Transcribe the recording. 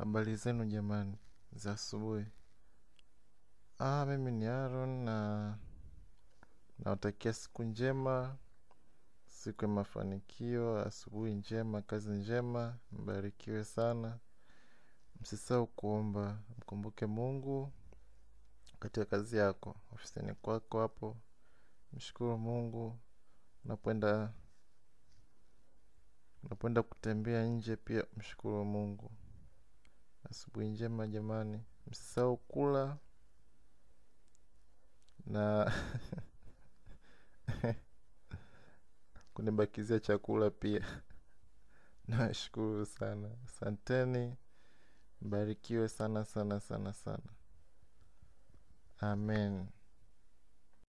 Habari zenu jamani za asubuhi. Ah, mimi ni Aaron na nawatakia siku njema, siku ya mafanikio, asubuhi njema, kazi njema, mbarikiwe sana. Msisahau kuomba, mkumbuke Mungu katika kazi yako, ofisini kwako hapo. Mshukuru Mungu, unapoenda unapoenda kutembea nje pia mshukuru Mungu. Asubuhi njema jamani, msisahau kula na kunibakizia chakula pia. Nawashukuru sana. Asanteni, mbarikiwe sana sana sana sana. Amen.